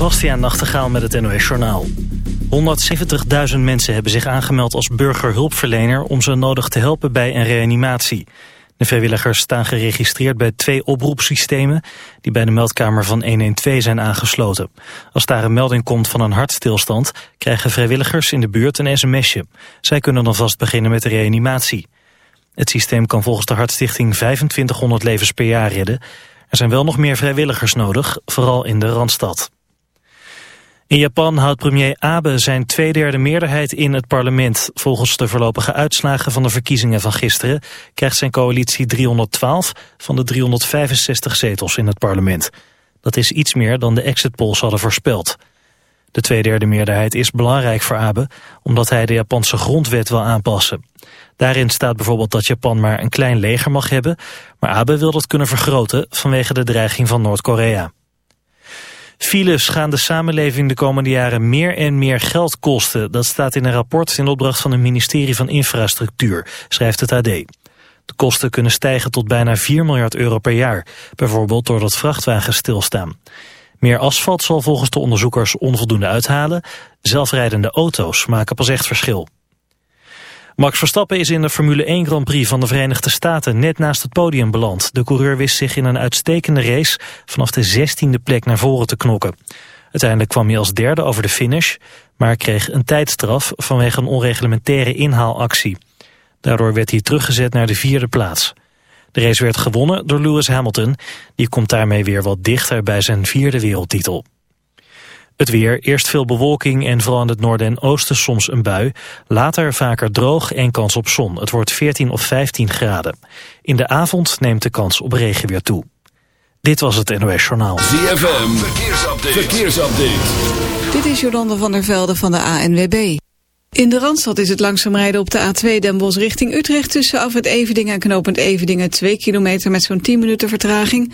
Bastiaan Nachtegaal met het NOS Journaal. 170.000 mensen hebben zich aangemeld als burgerhulpverlener... om ze nodig te helpen bij een reanimatie. De vrijwilligers staan geregistreerd bij twee oproepsystemen... die bij de meldkamer van 112 zijn aangesloten. Als daar een melding komt van een hartstilstand... krijgen vrijwilligers in de buurt een sms'je. Zij kunnen dan vast beginnen met de reanimatie. Het systeem kan volgens de Hartstichting 2500 levens per jaar redden. Er zijn wel nog meer vrijwilligers nodig, vooral in de Randstad. In Japan houdt premier Abe zijn tweederde meerderheid in het parlement. Volgens de voorlopige uitslagen van de verkiezingen van gisteren... krijgt zijn coalitie 312 van de 365 zetels in het parlement. Dat is iets meer dan de exit polls hadden voorspeld. De tweederde meerderheid is belangrijk voor Abe... omdat hij de Japanse grondwet wil aanpassen. Daarin staat bijvoorbeeld dat Japan maar een klein leger mag hebben... maar Abe wil dat kunnen vergroten vanwege de dreiging van Noord-Korea. Files gaan de samenleving de komende jaren meer en meer geld kosten. Dat staat in een rapport in opdracht van het ministerie van Infrastructuur, schrijft het AD. De kosten kunnen stijgen tot bijna 4 miljard euro per jaar, bijvoorbeeld doordat vrachtwagens stilstaan. Meer asfalt zal volgens de onderzoekers onvoldoende uithalen. Zelfrijdende auto's maken pas echt verschil. Max Verstappen is in de Formule 1 Grand Prix van de Verenigde Staten net naast het podium beland. De coureur wist zich in een uitstekende race vanaf de 16e plek naar voren te knokken. Uiteindelijk kwam hij als derde over de finish, maar kreeg een tijdstraf vanwege een onreglementaire inhaalactie. Daardoor werd hij teruggezet naar de vierde plaats. De race werd gewonnen door Lewis Hamilton. Die komt daarmee weer wat dichter bij zijn vierde wereldtitel. Het weer, eerst veel bewolking en vooral in het noorden en oosten soms een bui. Later vaker droog en kans op zon. Het wordt 14 of 15 graden. In de avond neemt de kans op regen weer toe. Dit was het NOS Journaal. ZFM, verkeersupdate. verkeersupdate. Dit is Jolande van der Velde van de ANWB. In de Randstad is het langzaam rijden op de A2 Den Bosch richting Utrecht... tussen af het en knooppunt Evedingen 2 kilometer met zo'n 10 minuten vertraging.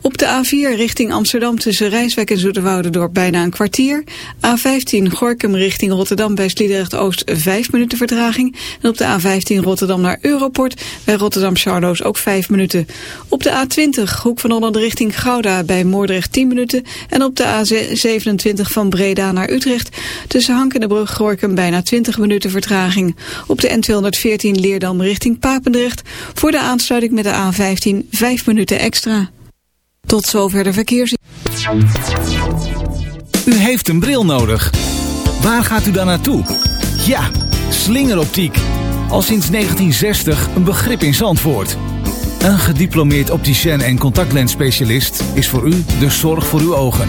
Op de A4 richting Amsterdam tussen Rijswijk en door bijna een kwartier. A15 Gorkum richting Rotterdam bij Sliedrecht-Oost 5 minuten vertraging. En op de A15 Rotterdam naar Europort bij Rotterdam Charloes ook 5 minuten. Op de A20 Hoek van Holland richting Gouda bij Moordrecht 10 minuten. En op de A27 van Breda naar Utrecht tussen Hank en de Brug Gorkum bijna 20 20 minuten vertraging. Op de N214 Leerdam richting Papendrecht. Voor de aansluiting met de A15 5 minuten extra. Tot zover de verkeers. U heeft een bril nodig. Waar gaat u dan naartoe? Ja, slingeroptiek. Al sinds 1960 een begrip in Zandvoort. Een gediplomeerd opticien en contactlensspecialist is voor u de zorg voor uw ogen.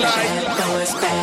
light. Goes back.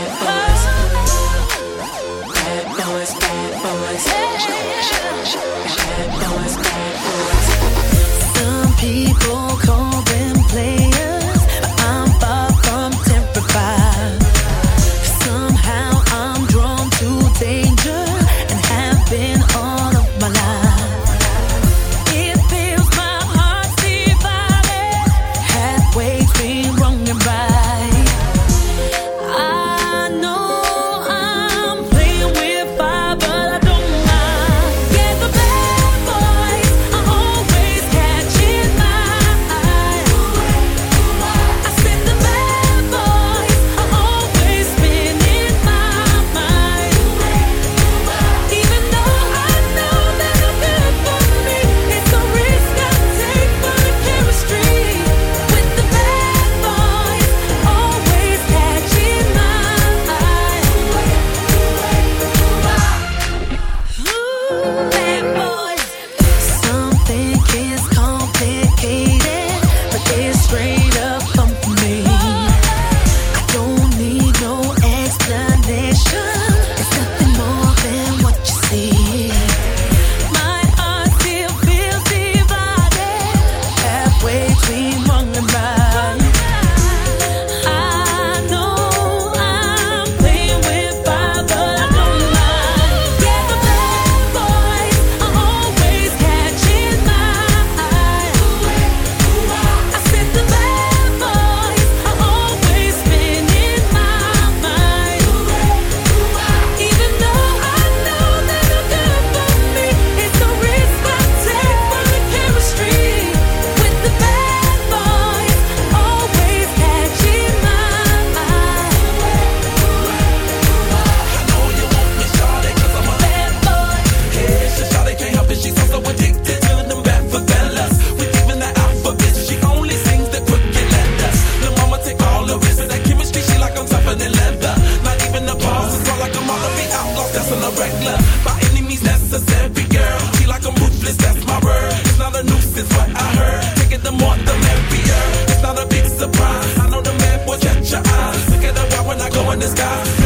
In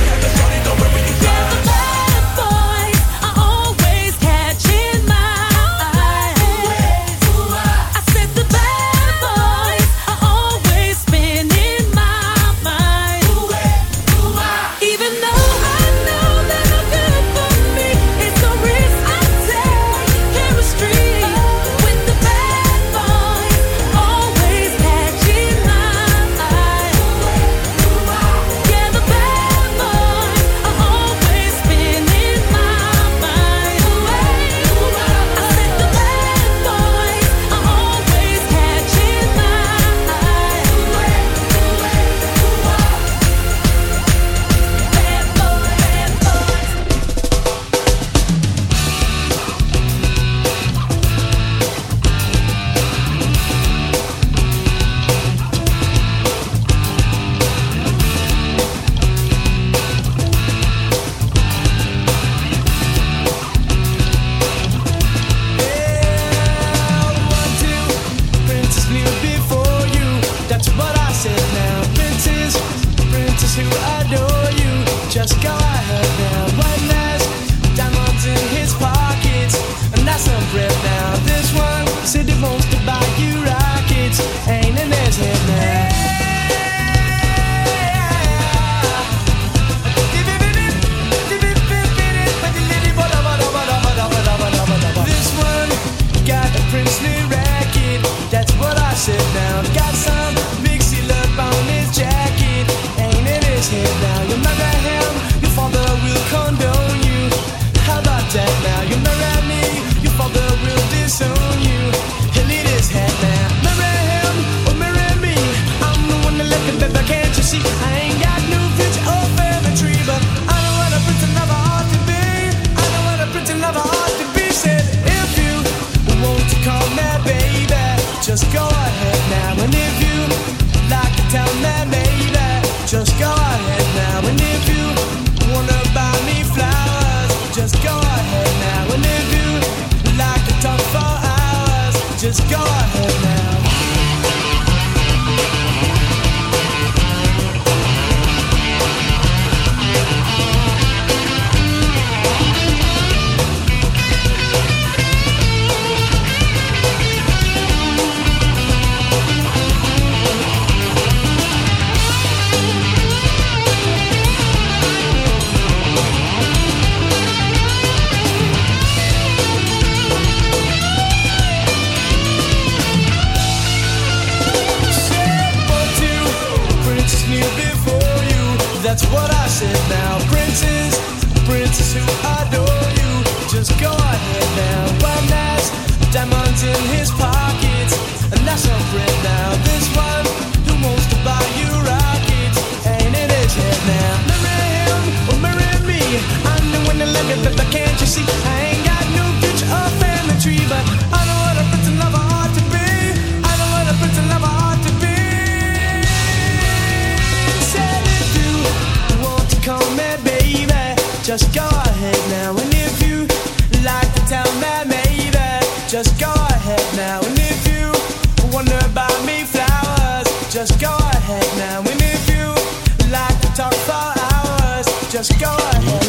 just go ahead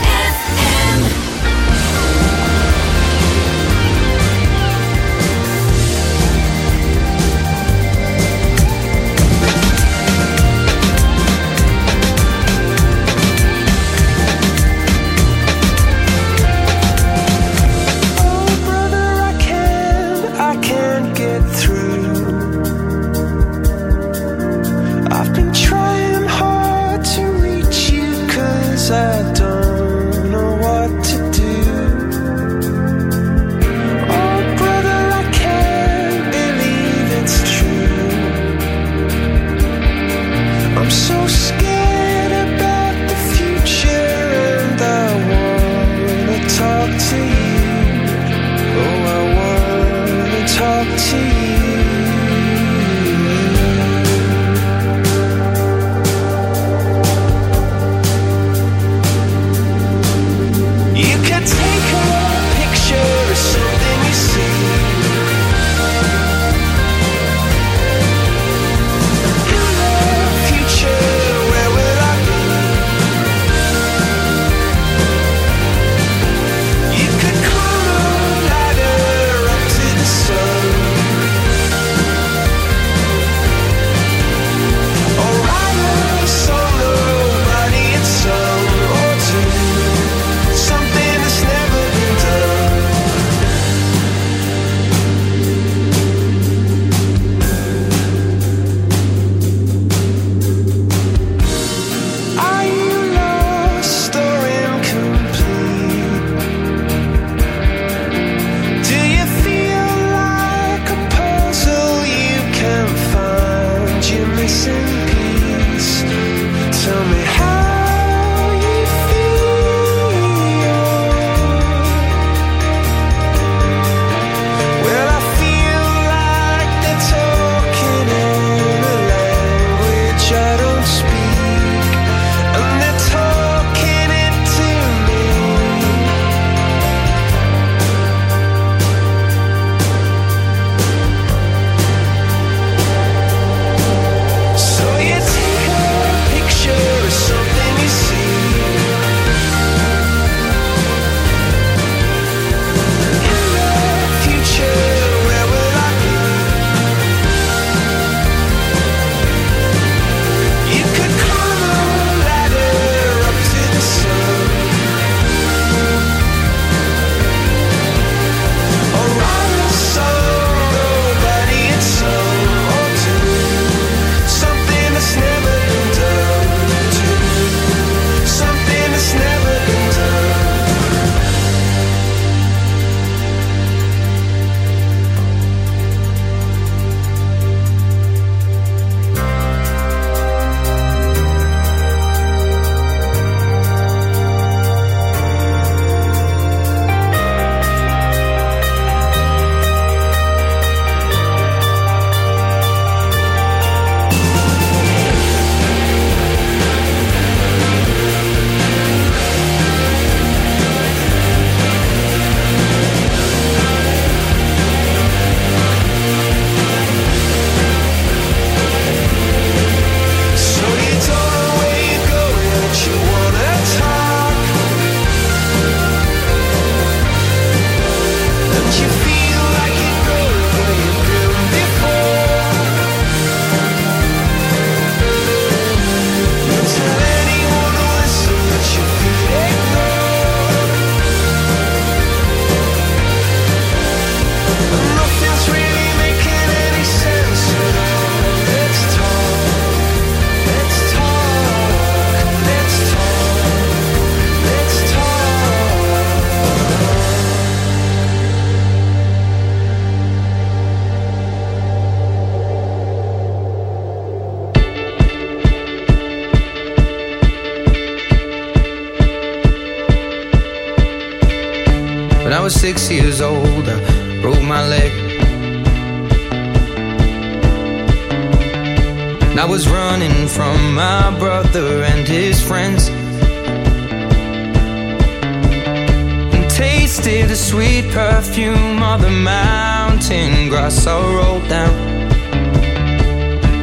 all rolled down.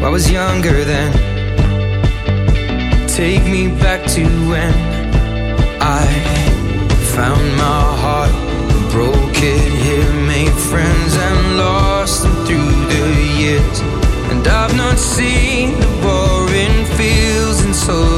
I was younger then. Take me back to when I found my heart, broke it here, made friends and lost them through the years. And I've not seen the boring fields and so.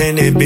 And it, bitch.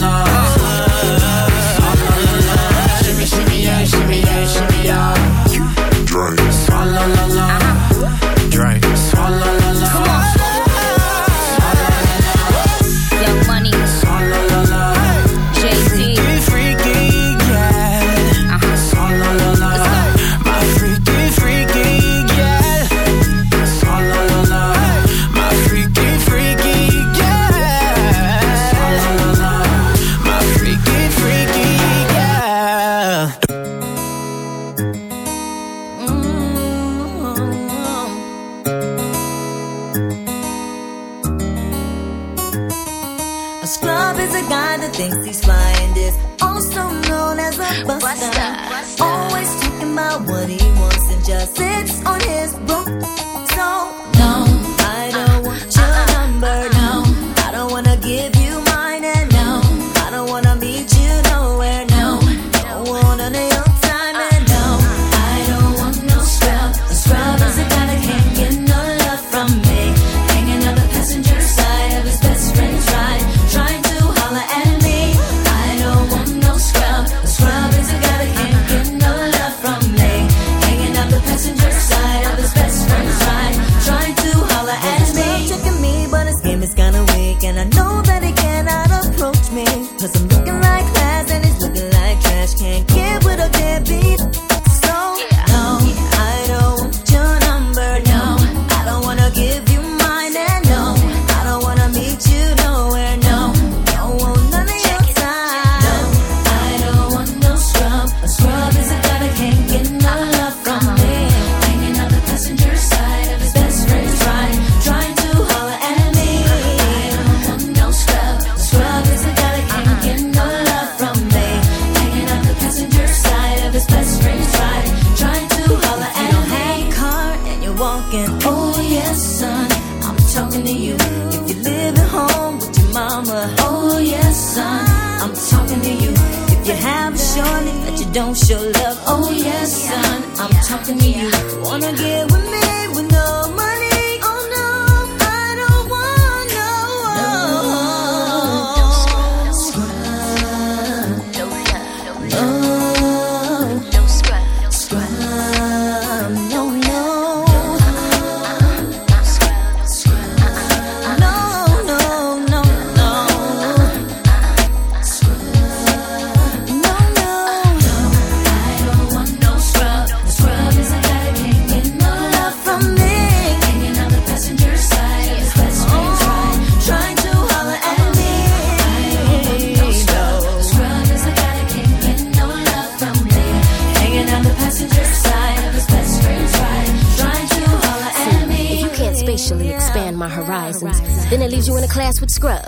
Wanna get with me?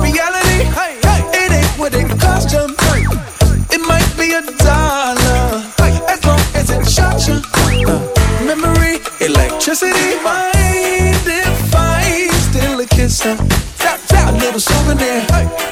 Reality. Hey, hey, it ain't what it cost you. It might be a dollar. As long as it shocks you. Memory, electricity. Mind if I steal a kiss? Uh, tap, tap, a little souvenir.